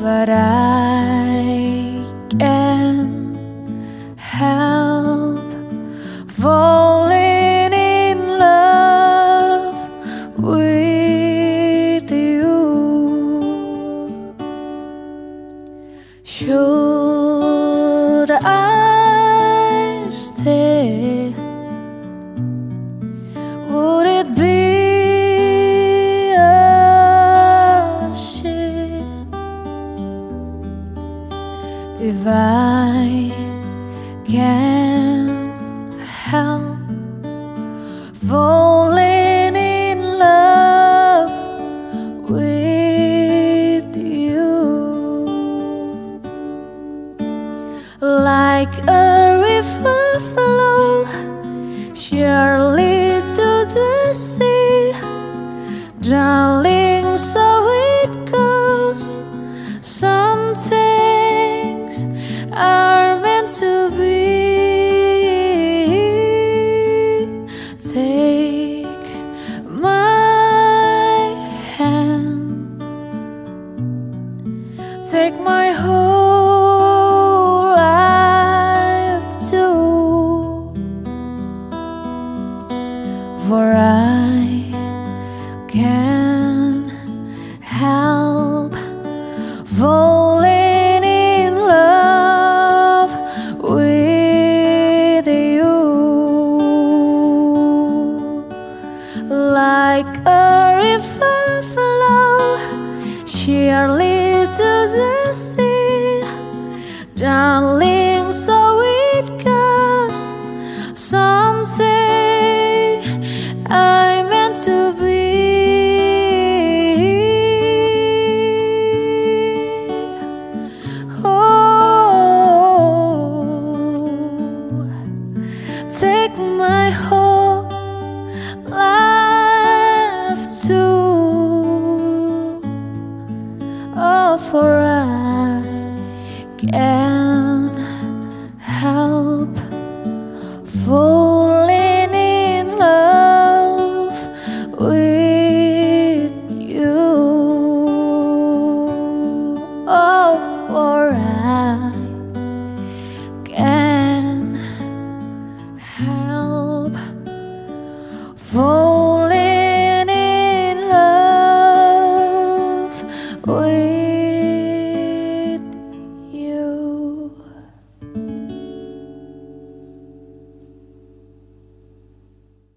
but I can help falling in love with you. Should if I can help falling in love with you like a river flow surely for I can help falling in love with you. Like a river flow surely to the sea darling I can